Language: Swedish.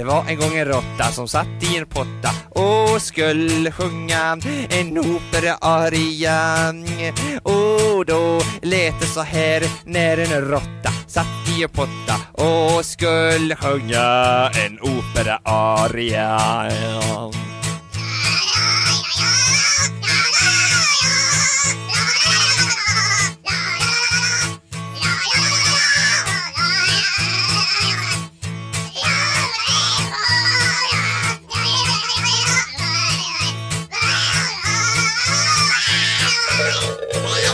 Det var en gång en råtta som satt i en potta och skulle sjunga en opera-aria. Och då lät det så här när en råtta satt i en potta och skulle sjunga en opera-aria. my